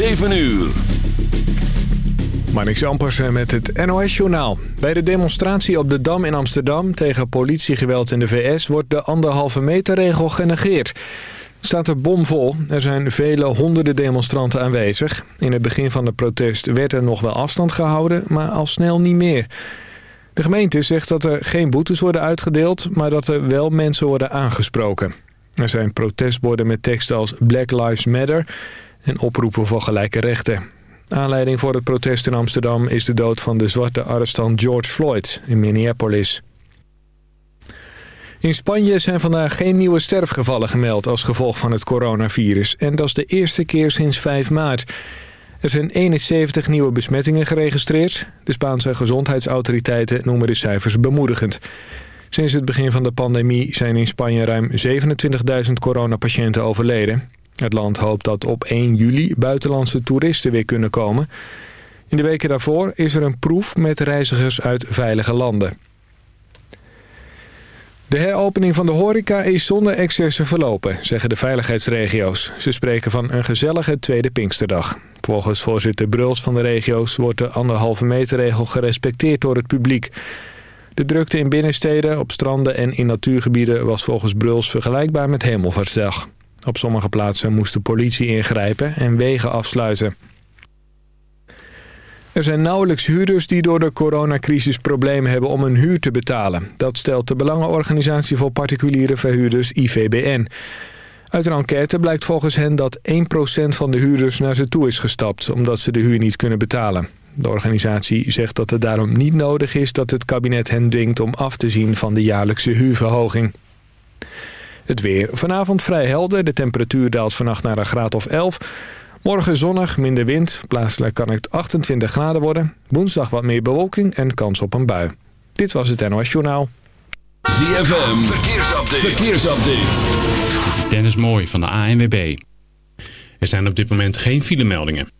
7 uur. Marnix Ampersen met het NOS-journaal. Bij de demonstratie op de Dam in Amsterdam tegen politiegeweld in de VS... wordt de anderhalve meter regel genegeerd. staat er bomvol. Er zijn vele honderden demonstranten aanwezig. In het begin van het protest werd er nog wel afstand gehouden, maar al snel niet meer. De gemeente zegt dat er geen boetes worden uitgedeeld... maar dat er wel mensen worden aangesproken. Er zijn protestborden met teksten als Black Lives Matter... en oproepen voor gelijke rechten. Aanleiding voor het protest in Amsterdam is de dood van de zwarte arrestant George Floyd in Minneapolis. In Spanje zijn vandaag geen nieuwe sterfgevallen gemeld als gevolg van het coronavirus. En dat is de eerste keer sinds 5 maart. Er zijn 71 nieuwe besmettingen geregistreerd. De Spaanse gezondheidsautoriteiten noemen de cijfers bemoedigend. Sinds het begin van de pandemie zijn in Spanje ruim 27.000 coronapatiënten overleden. Het land hoopt dat op 1 juli buitenlandse toeristen weer kunnen komen. In de weken daarvoor is er een proef met reizigers uit veilige landen. De heropening van de horeca is zonder excessen verlopen, zeggen de veiligheidsregio's. Ze spreken van een gezellige tweede Pinksterdag. Volgens voorzitter Bruls van de regio's wordt de anderhalve meter regel gerespecteerd door het publiek. De drukte in binnensteden, op stranden en in natuurgebieden was volgens Bruls vergelijkbaar met Hemelvaartsdag. Op sommige plaatsen moest de politie ingrijpen en wegen afsluiten. Er zijn nauwelijks huurders die door de coronacrisis problemen hebben om hun huur te betalen. Dat stelt de Belangenorganisatie voor Particuliere Verhuurders IVBN. Uit een enquête blijkt volgens hen dat 1% van de huurders naar ze toe is gestapt... omdat ze de huur niet kunnen betalen. De organisatie zegt dat het daarom niet nodig is dat het kabinet hen dwingt om af te zien van de jaarlijkse huurverhoging. Het weer. Vanavond vrij helder. De temperatuur daalt vannacht naar een graad of 11. Morgen zonnig, minder wind. Plaatselijk kan het 28 graden worden. Woensdag wat meer bewolking en kans op een bui. Dit was het NOS Journaal. ZFM. Verkeersupdate. Verkeersupdate. Dit is Dennis Mooi van de ANWB. Er zijn op dit moment geen filemeldingen.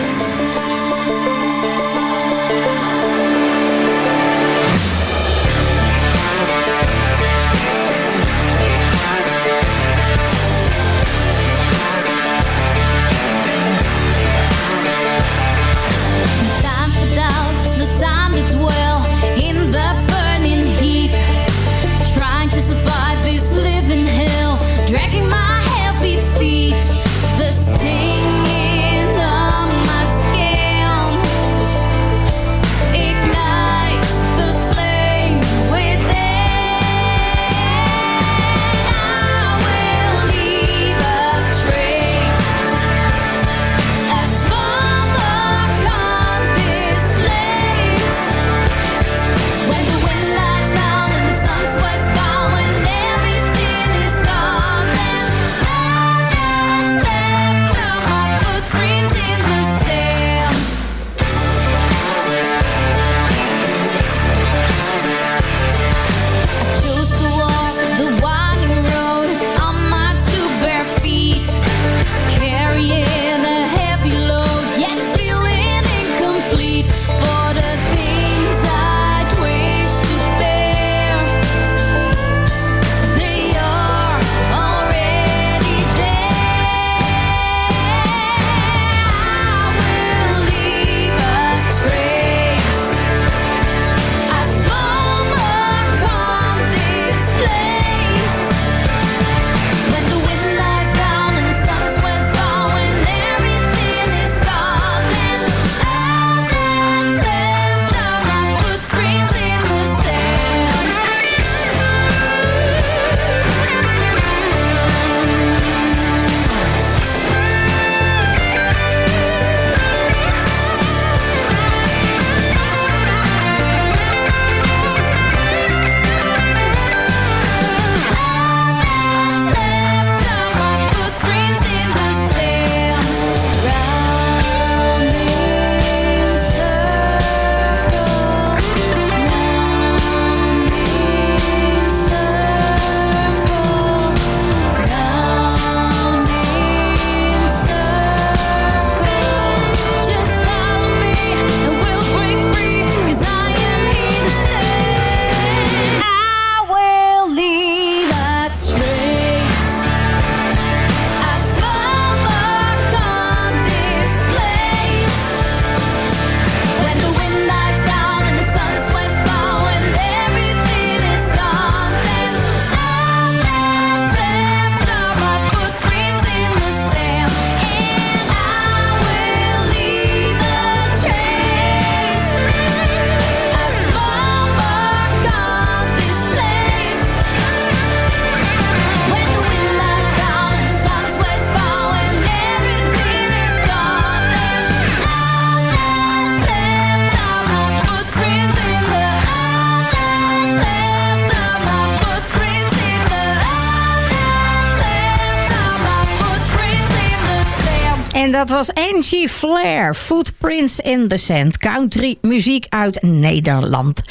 Dat was Angie Flair, Footprints in the Sand. Country muziek uit Nederland.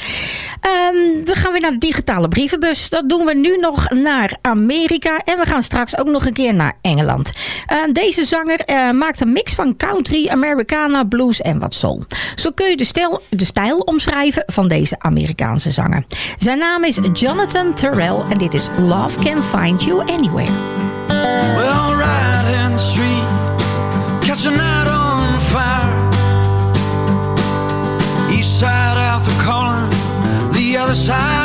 Ehm, we gaan weer naar de digitale brievenbus. Dat doen we nu nog naar Amerika. En we gaan straks ook nog een keer naar Engeland. Eh, deze zanger eh, maakt een mix van country, Americana, blues en wat soul. Zo kun je de stijl, de stijl omschrijven van deze Amerikaanse zanger. Zijn naam is Jonathan Terrell en dit is Love Can Find You Anywhere. Well, right in street, catch a night on fire. East side out the corner, the other side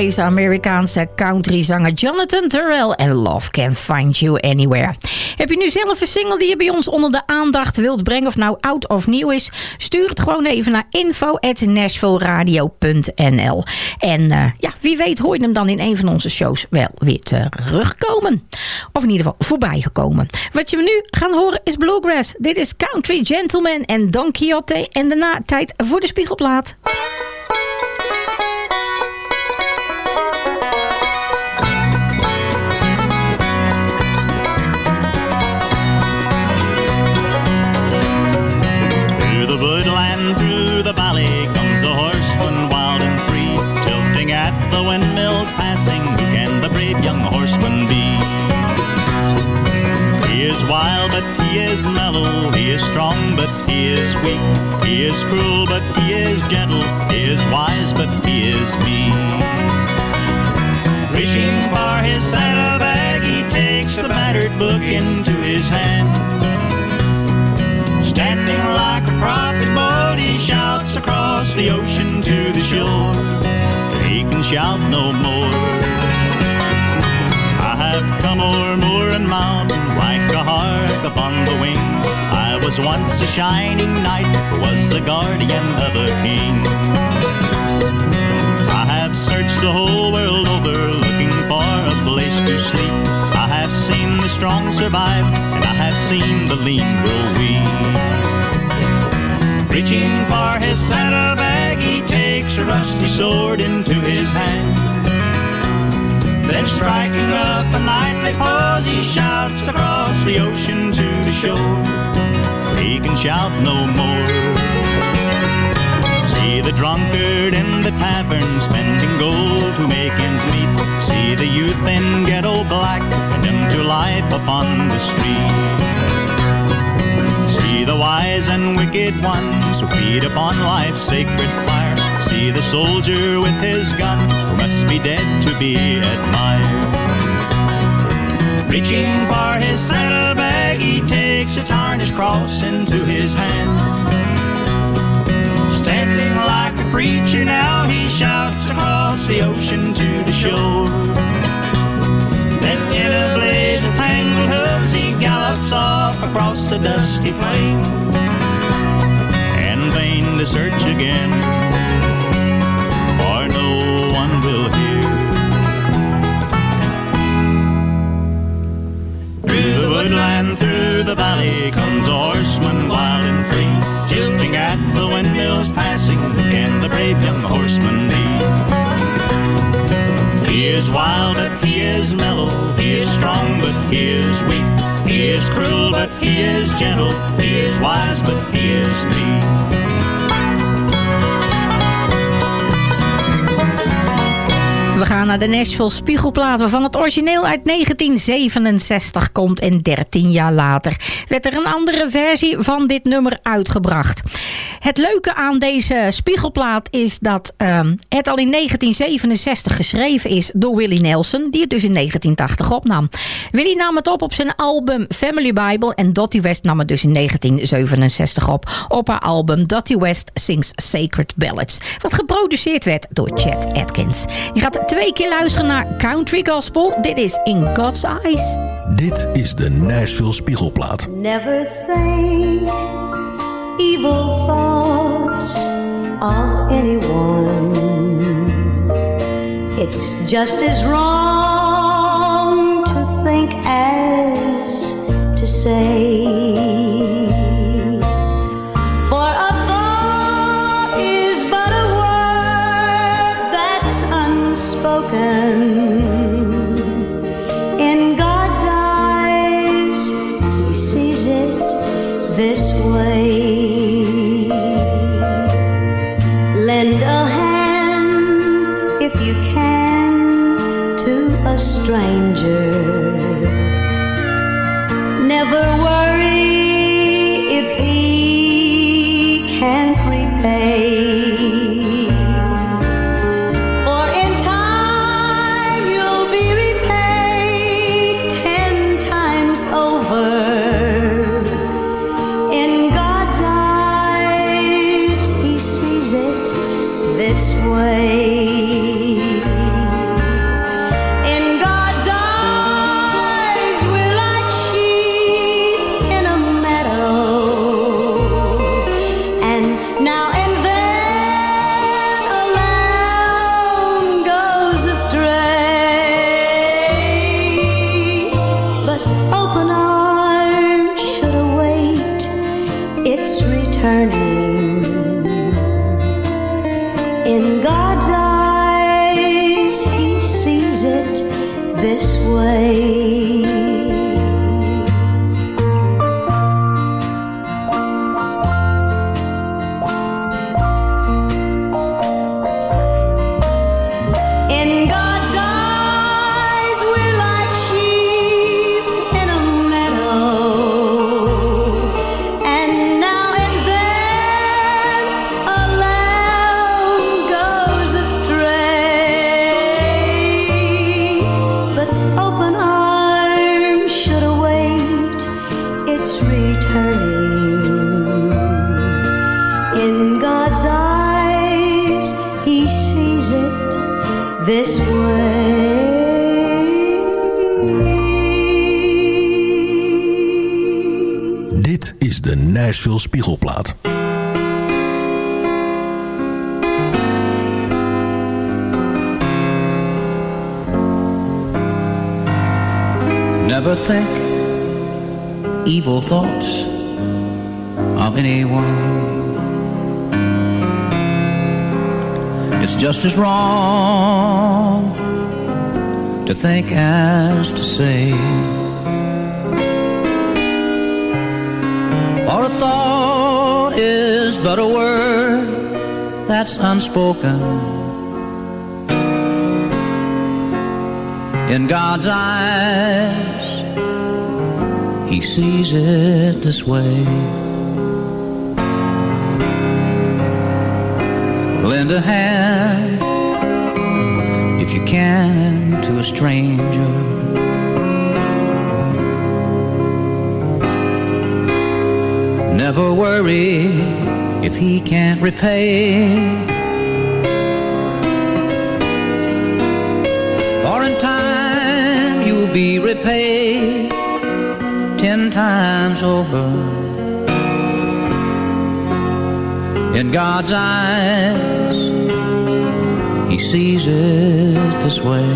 deze Amerikaanse countryzanger Jonathan Terrell en Love Can Find You Anywhere. Heb je nu zelf een single die je bij ons onder de aandacht wilt brengen of nou oud of nieuw is? Stuur het gewoon even naar info@nashvilleradio.nl. En eh, ja, wie weet hoor je hem dan in een van onze shows wel weer terugkomen. Of in ieder geval voorbij gekomen. Wat je nu gaan horen is Bluegrass. Dit is Country Gentleman en Don Quixote. En daarna tijd voor de spiegelplaat. Is mellow. He is strong, but he is weak. He is cruel, but he is gentle. He is wise, but he is mean. Reaching for his saddlebag, he takes the battered book into his hand. Standing like a prophet boat, he shouts across the ocean to the shore. He can shout no more. I have come o'er moor and mountain like a hawk upon the wing. I was once a shining knight, was the guardian of a king. I have searched the whole world over looking for a place to sleep. I have seen the strong survive, and I have seen the lean grow weak. Reaching for his saddlebag, he takes a rusty sword into his hand. Then striking up a nightly pose, he shouts across the ocean to the shore. He can shout no more. See the drunkard in the tavern spending gold to make ends meet. See the youth in ghetto black condemned to life upon the street. See the wise and wicked ones who feed upon life's sacred fire. See the soldier with his gun who must be dead to be admired. Reaching for his saddlebag, he takes a tarnished cross into his hand. Standing like a preacher now, he shouts across the ocean to the shore. Then in a blaze of tangled hooves, he gallops off across the dusty plain. In vain to search again, woodland, through the valley, comes a horseman wild and free. Tilting at the windmills passing, can the brave young horseman be? He is wild, but he is mellow. He is strong, but he is weak. He is cruel, but he is gentle. He is wise, but he is meek. We gaan naar de Nashville Spiegelplaat, waarvan het origineel uit 1967 komt. En 13 jaar later werd er een andere versie van dit nummer uitgebracht. Het leuke aan deze Spiegelplaat is dat ehm, het al in 1967 geschreven is door Willie Nelson, die het dus in 1980 opnam. Willie nam het op op zijn album Family Bible en Dottie West nam het dus in 1967 op op haar album Dottie West Sings Sacred Ballads, wat geproduceerd werd door Chet Atkins. Je gaat twee keer luisteren naar Country Gospel. Dit is In God's Eyes. Dit is de Nashville Spiegelplaat. Never think evil thoughts of anyone. It's just as wrong to think as to say. Stranger. Never worry if he can't repay. For in time you'll be repaid ten times over. In God's eyes, He sees it this way. but a word that's unspoken. In God's eyes, He sees it this way. Lend a hand if you can to a stranger. Never worry if he can't repay? For in time you'll be repaid ten times over. In God's eyes, he sees it this way.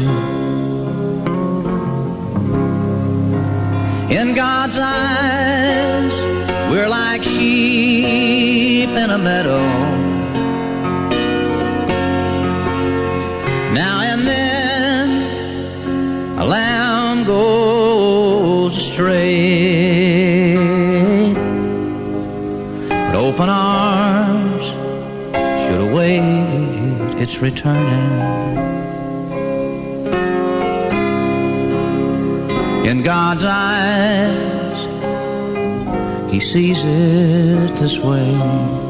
In God's eyes, we're like sheep in a meadow. Now and then a lamb goes astray. But open arms should await its returning. In God's eyes he sees it this way.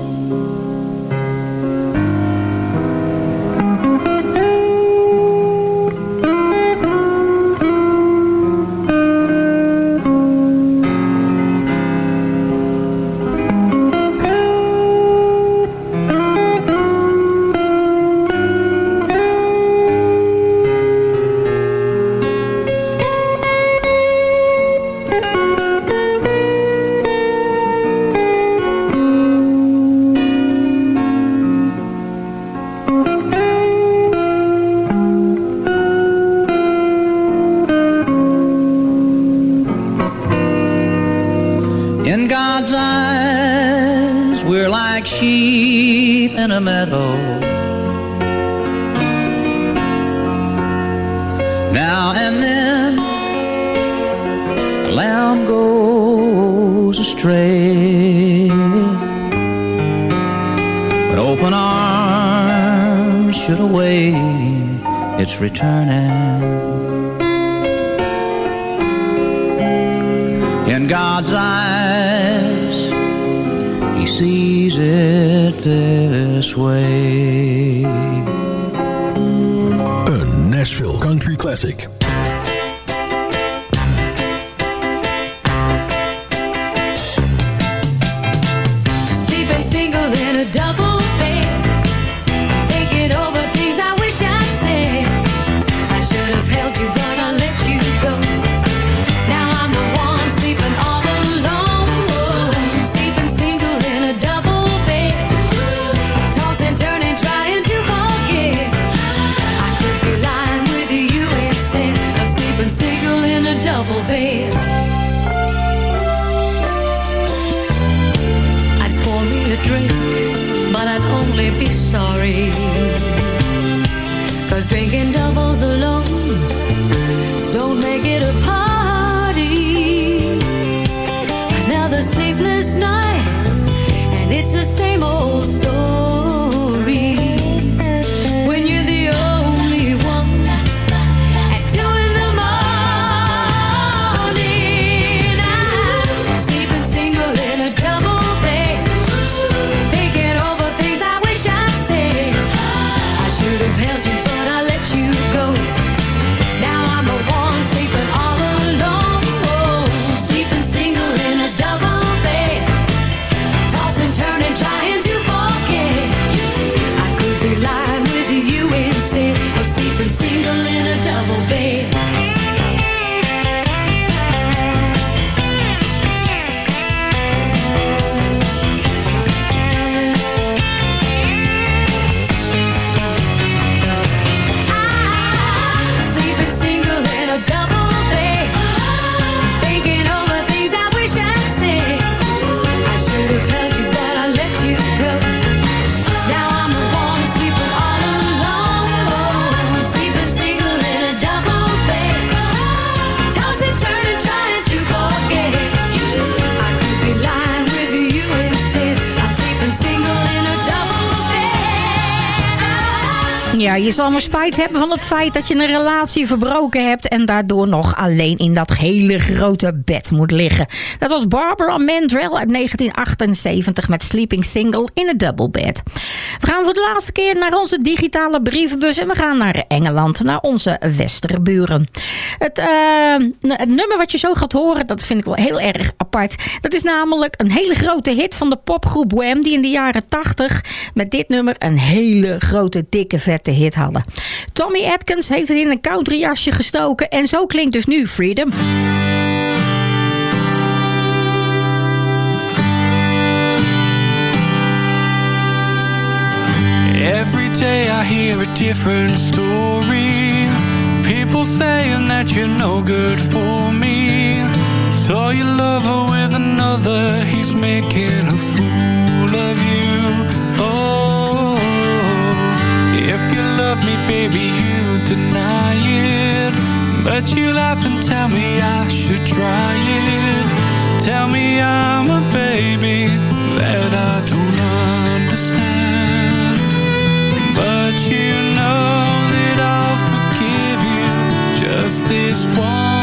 Classic. sleepless night, and it's the same old. Je zal maar spijt hebben van het feit dat je een relatie verbroken hebt... en daardoor nog alleen in dat hele grote bed moet liggen. Dat was Barbara Mandrell uit 1978 met Sleeping Single in een double bed. We gaan voor de laatste keer naar onze digitale brievenbus... en we gaan naar Engeland, naar onze westerburen. Het, eh, het nummer wat je zo gaat horen, dat vind ik wel heel erg apart. Dat is namelijk een hele grote hit van de popgroep Wham... die in de jaren 80 met dit nummer een hele grote, dikke, vette hit hadden. Tommy Atkins heeft het in een countryjasje gestoken... en zo klinkt dus nu Freedom. Every day I hear a different story. People saying that you're no good for me. Saw you love her with another, he's making a love me, baby, you deny it. But you laugh and tell me I should try it. Tell me I'm a baby that I don't understand. But you know that I'll forgive you just this once,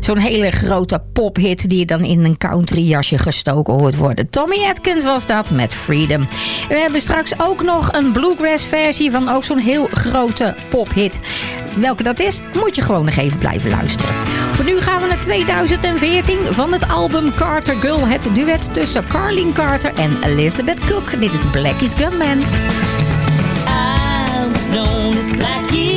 Zo'n hele grote pophit die je dan in een country jasje gestoken hoort worden. Tommy Atkins was dat met Freedom. We hebben straks ook nog een bluegrass versie van ook zo'n heel grote pophit. Welke dat is, moet je gewoon nog even blijven luisteren. Voor nu gaan we naar 2014 van het album Carter Girl. Het duet tussen Carlin Carter en Elizabeth Cook. Dit is Blackie's Gunman. I.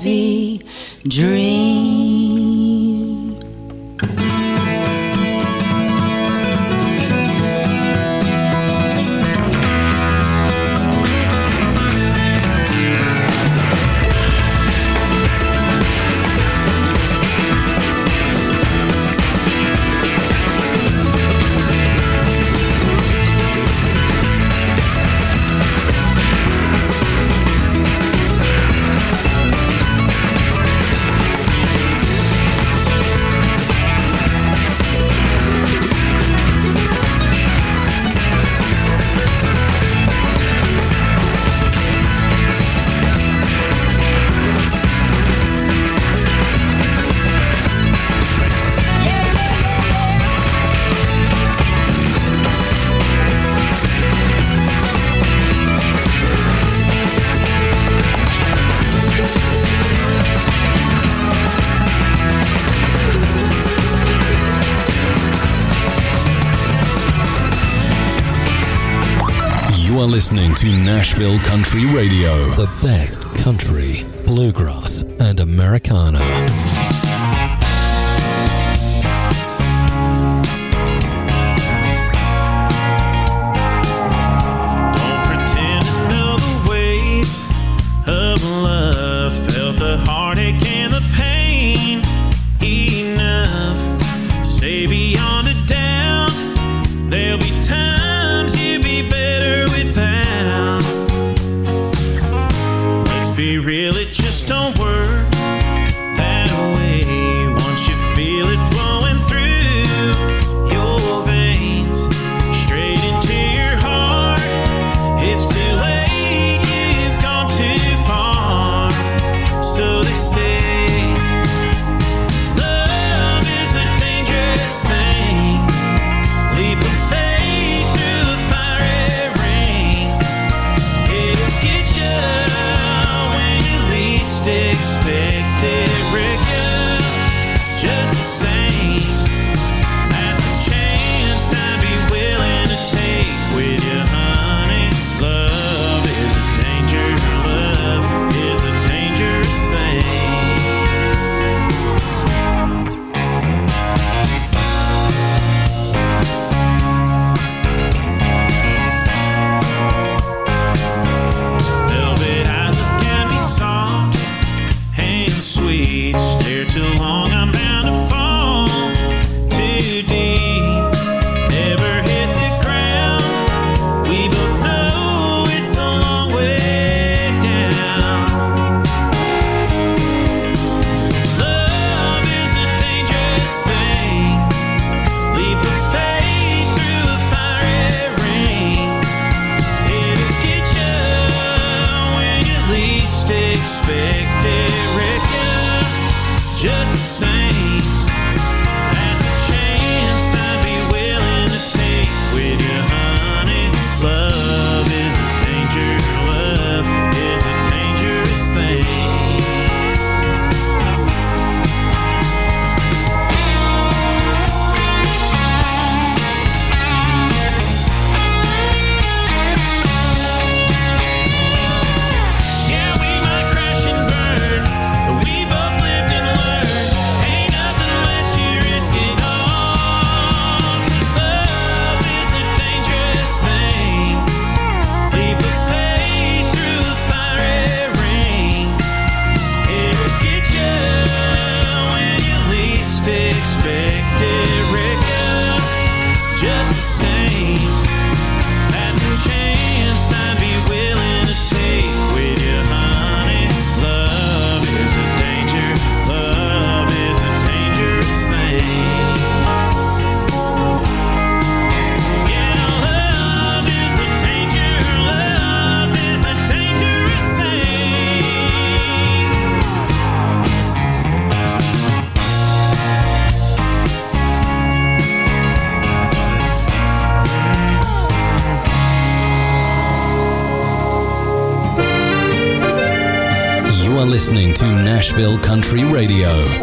happy dream. to Nashville Country Radio, the best country, bluegrass, and Americana. don't worry.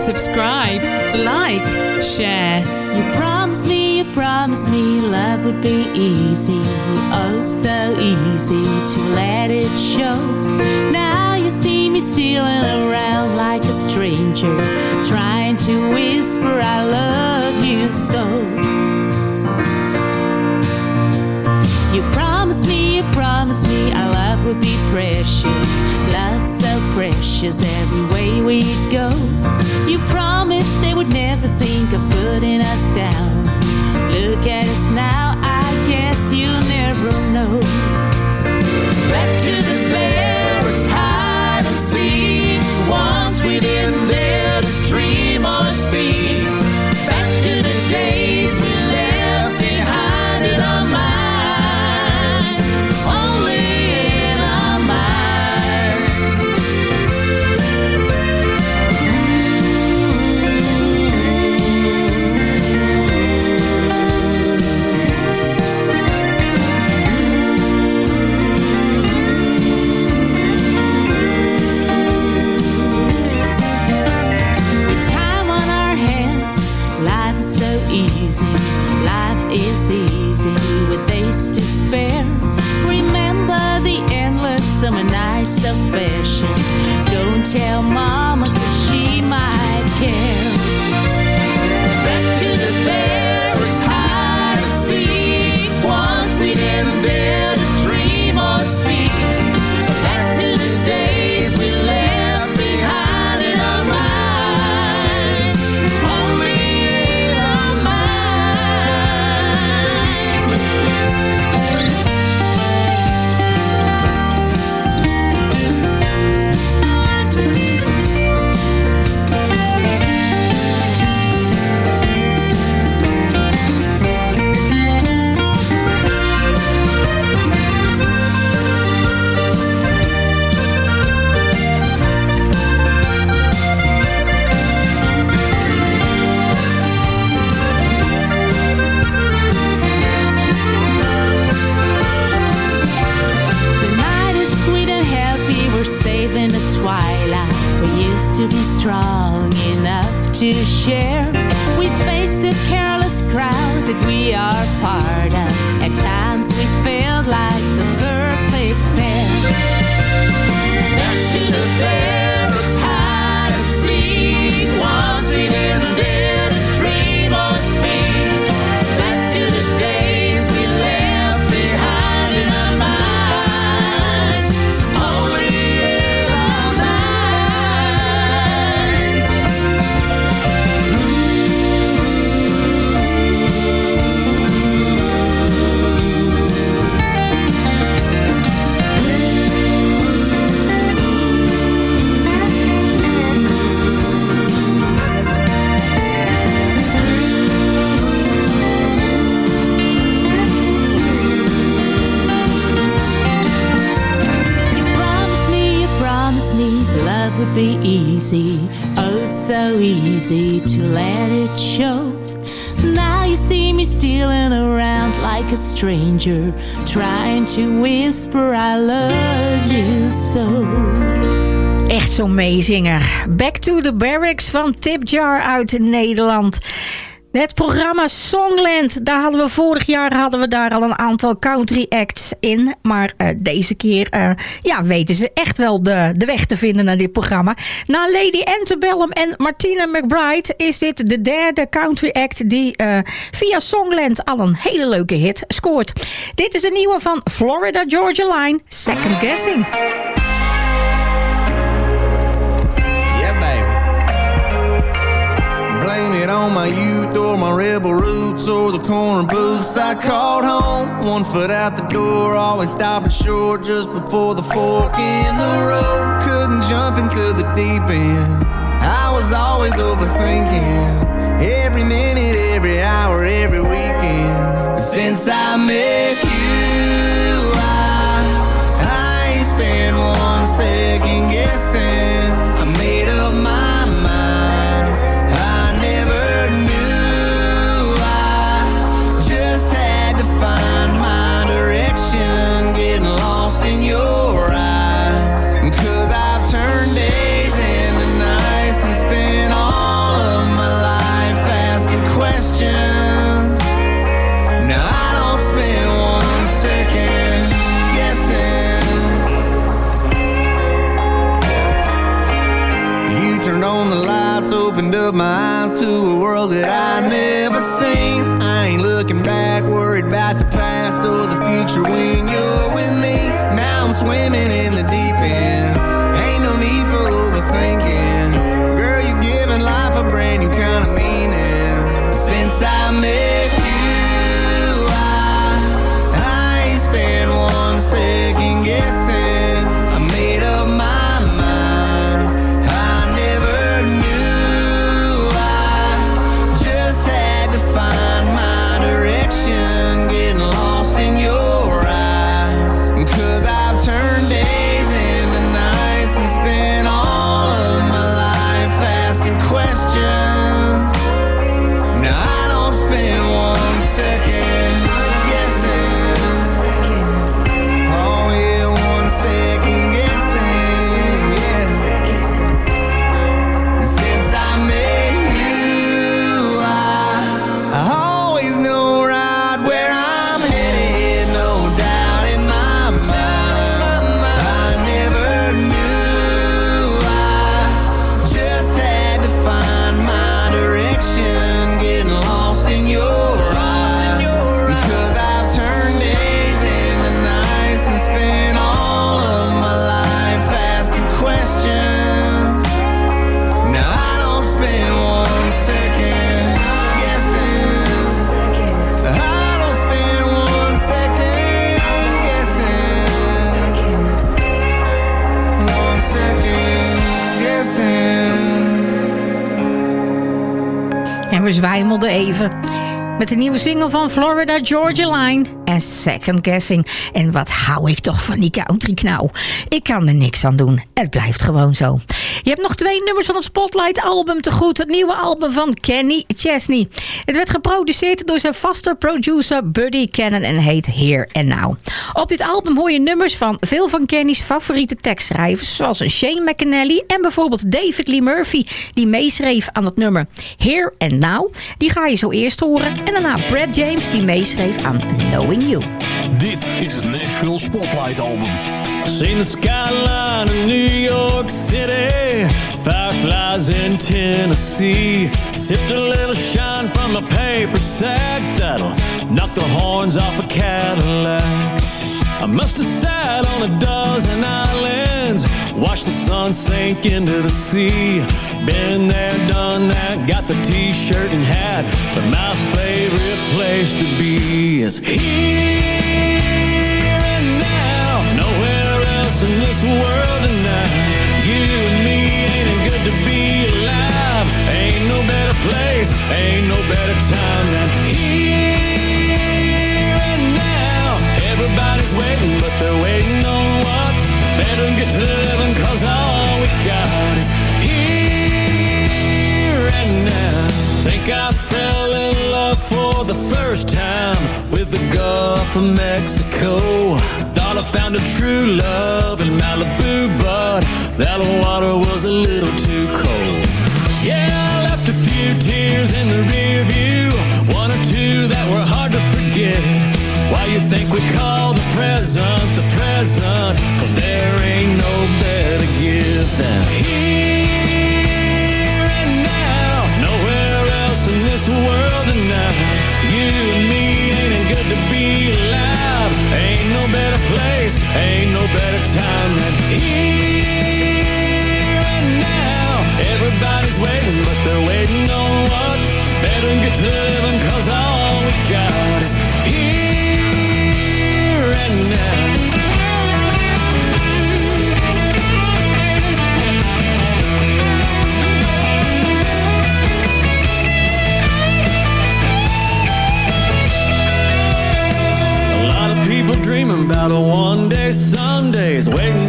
subscribe. square, we faced a careless crowd that we are part of. At times we felt like the be easy, oh so easy to let it show. Now you see me stealing around like a stranger, trying to whisper I love you so. Echt zo'n meezinger. Back to the Barracks van Tip Jar uit Nederland. Het programma Songland, daar hadden we vorig jaar hadden we daar al een aantal country acts in. Maar eh, deze keer eh, ja, weten ze echt wel de, de weg te vinden naar dit programma. Na Lady Antebellum en Martina McBride is dit de derde country act die eh, via Songland al een hele leuke hit scoort. Dit is de nieuwe van Florida Georgia Line, Second Guessing. Blame it on my youth or my rebel roots or the corner booths I called home. One foot out the door, always stopping short just before the fork in the road. Couldn't jump into the deep end. I was always overthinking every minute, every hour, every weekend. Since I met up my eyes to a world that I Zwijmelden even. Met de nieuwe single van Florida Georgia Line en Second Guessing. En wat hou ik toch van die country knauw. Ik kan er niks aan doen. Het blijft gewoon zo. Je hebt nog twee nummers van het Spotlight album te goed. Het nieuwe album van Kenny Chesney. Het werd geproduceerd door zijn vaste producer Buddy Cannon en heet Here and Now. Op dit album hoor je nummers van veel van Kenny's favoriete tekstschrijvers. Zoals Shane McAnally en bijvoorbeeld David Lee Murphy. Die meeschreef aan het nummer Here and Now. Die ga je zo eerst horen. En daarna Brad James die meeschreef aan Knowing You. Dit is het Nashville Spotlight Album. Seen the skyline of New York City, fireflies in Tennessee. Sipped a little shine from a paper sack that'll knock the horns off a Cadillac. I must have sat on a dozen islands, watched the sun sink into the sea. Been there, done that, got the t-shirt and hat, but my favorite place to be is here true love.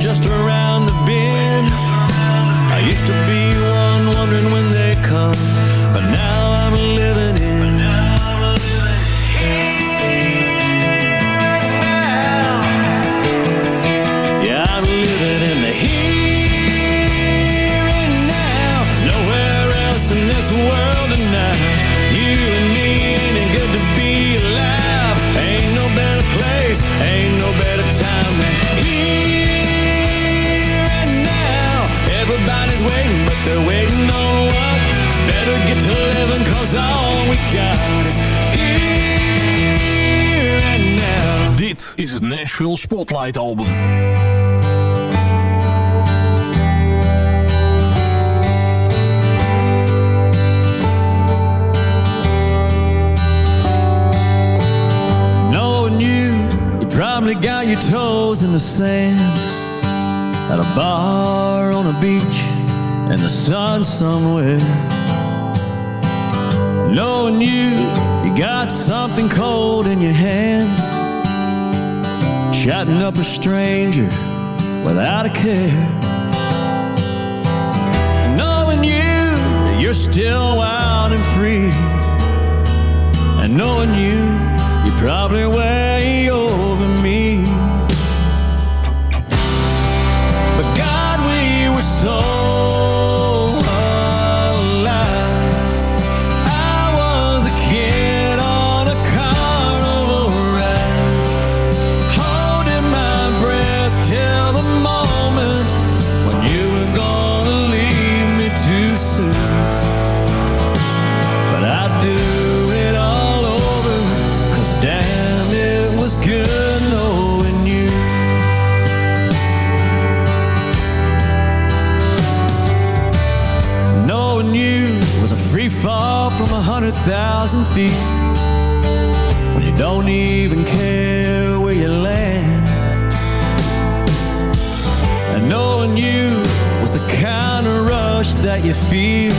just around the bend. I used to be one wondering when they come. Spotlight album. Knowing you, you probably got your toes in the sand at a bar on a beach and the sun somewhere. Knowing you, you got something cold Chatting up a stranger without a care. Knowing you, you're still wild and free. And knowing you, you probably will. thousand feet. When you don't even care where you land. And knowing you was the kind of rush that you feel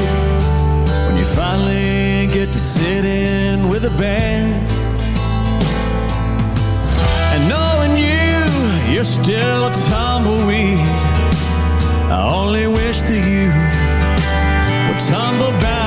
When you finally get to sit in with a band. And knowing you, you're still a tumbleweed. I only wish that you would tumble back.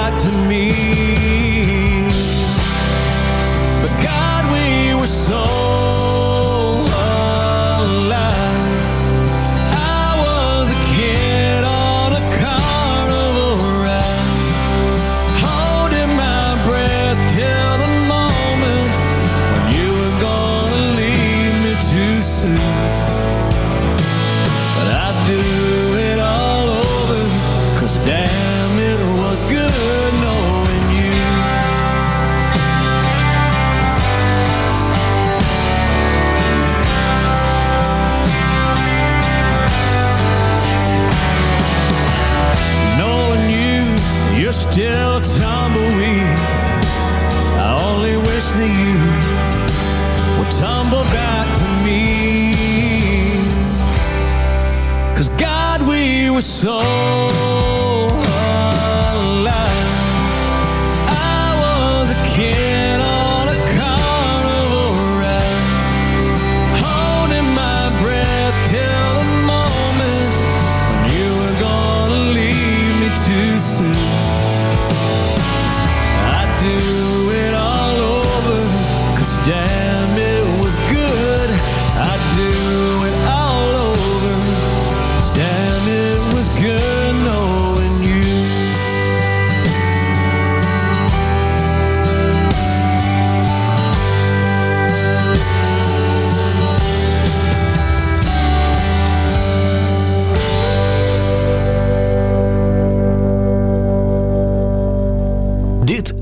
so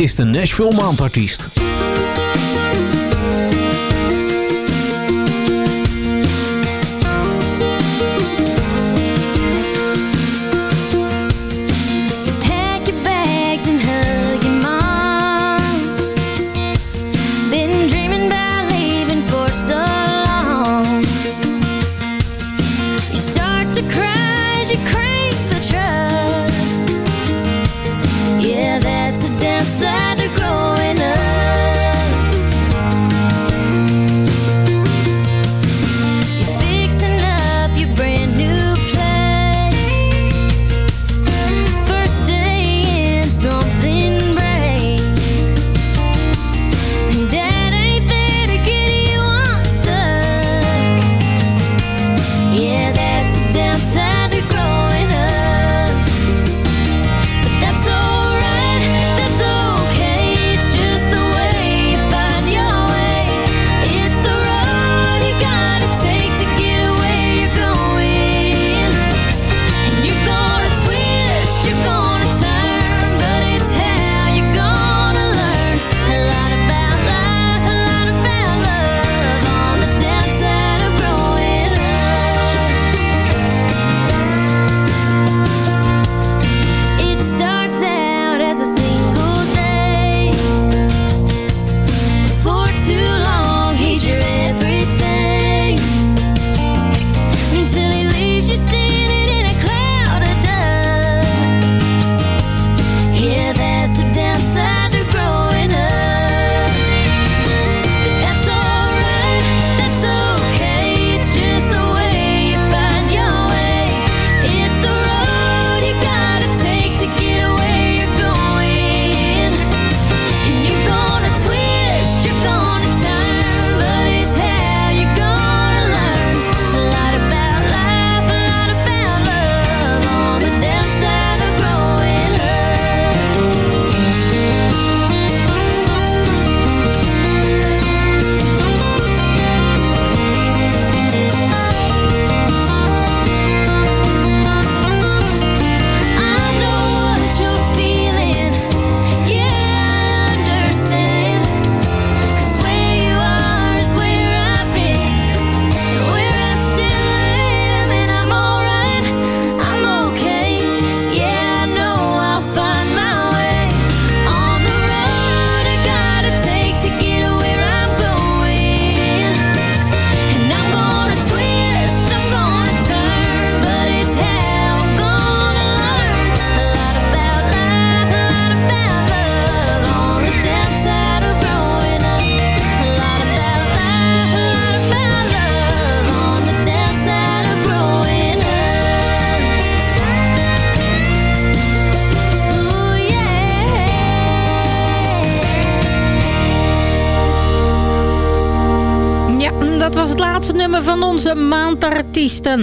is de Nashville maandartiest.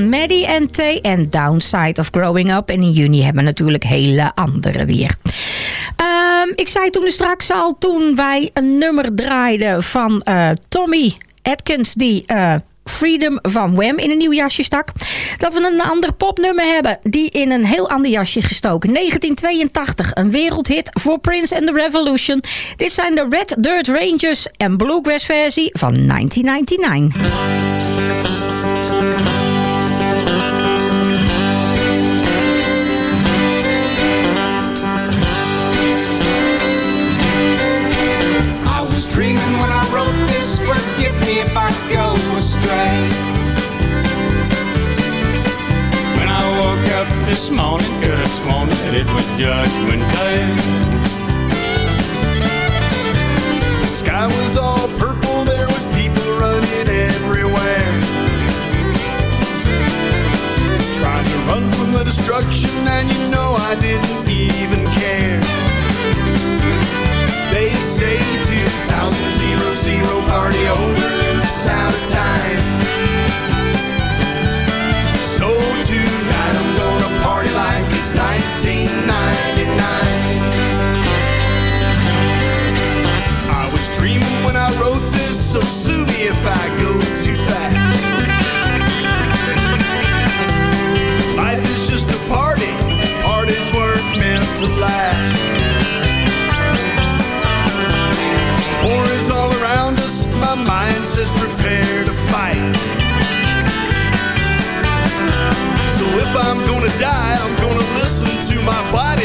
Maddie en Tay en Downside of Growing Up. En in juni hebben we natuurlijk hele andere weer. Ehm, ik zei toen straks al, toen wij een nummer draaiden van eh, Tommy Atkins... die eh, Freedom van Wham in een nieuw jasje stak. Dat we een ander popnummer hebben die in een heel ander jasje gestoken. 1982, een wereldhit voor Prince and the Revolution. Dit zijn de Red Dirt Rangers en Bluegrass versie van 1999. I go astray. When I woke up this morning, could have sworn that it was Judgment Day. The sky was all purple, there was people running everywhere. Trying to run from the destruction, and you know I didn't even care. They say 2000 zero zero party over there to fight. So if I'm gonna die, I'm gonna listen to my body.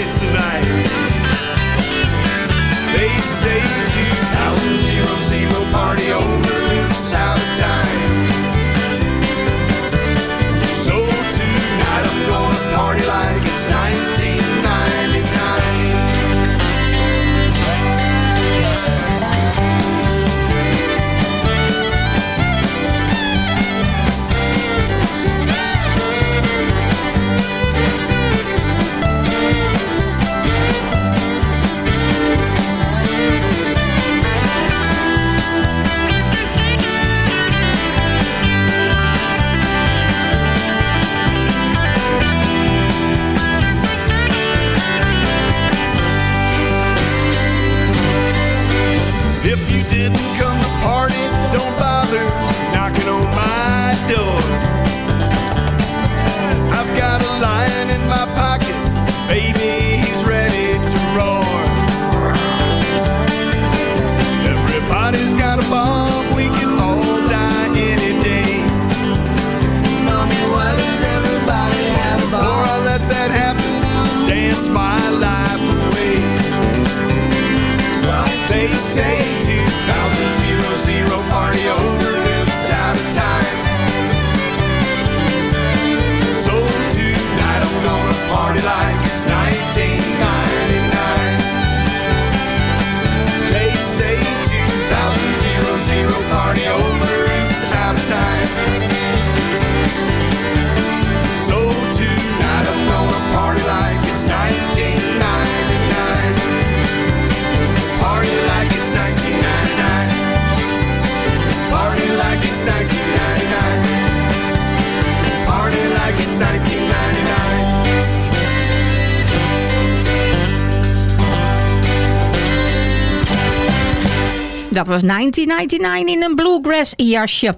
Dat was 1999 in een bluegrass jasje.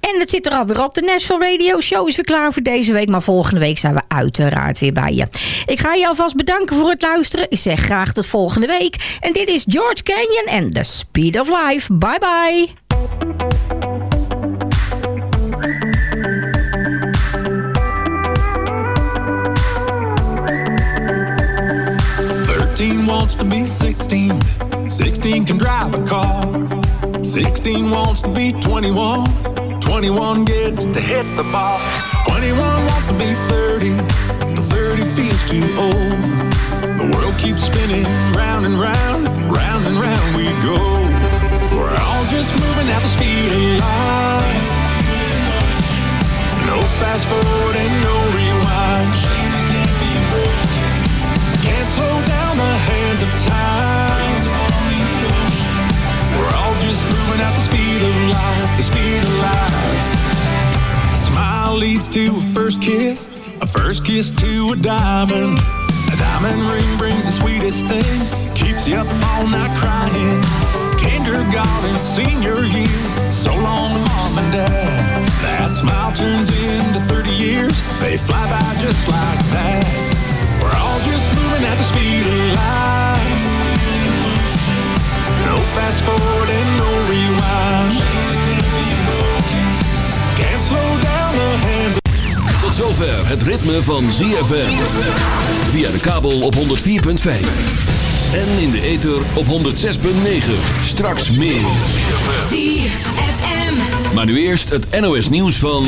En het zit er alweer op. De Nashville Radio Show is weer klaar voor deze week. Maar volgende week zijn we uiteraard weer bij je. Ik ga je alvast bedanken voor het luisteren. Ik zeg graag tot volgende week. En dit is George Canyon en The Speed of Life. Bye bye. Thirteen wants to be 16. 16 can drive a car. 16 wants to be 21. 21 gets to hit the bar. 21 wants to be 30. The 30 feels too old. The world keeps spinning round and round, round and round we go. We're all just moving at the speed of light. No fast forward and no rewind. Of time. We're all just moving at the speed of light, the speed of life. A smile leads to a first kiss, a first kiss to a diamond. A diamond ring brings the sweetest thing, keeps you up all night crying. Kindergarten, senior year, so long, mom and dad. That smile turns into 30 years, they fly by just like that. We're all just speed of light. No fast forward and no rewind. Can't slow down the hands Tot zover het ritme van ZFM. Via de kabel op 104.5. En in de ether op 106.9. Straks meer. ZFM. Maar nu eerst het NOS nieuws van...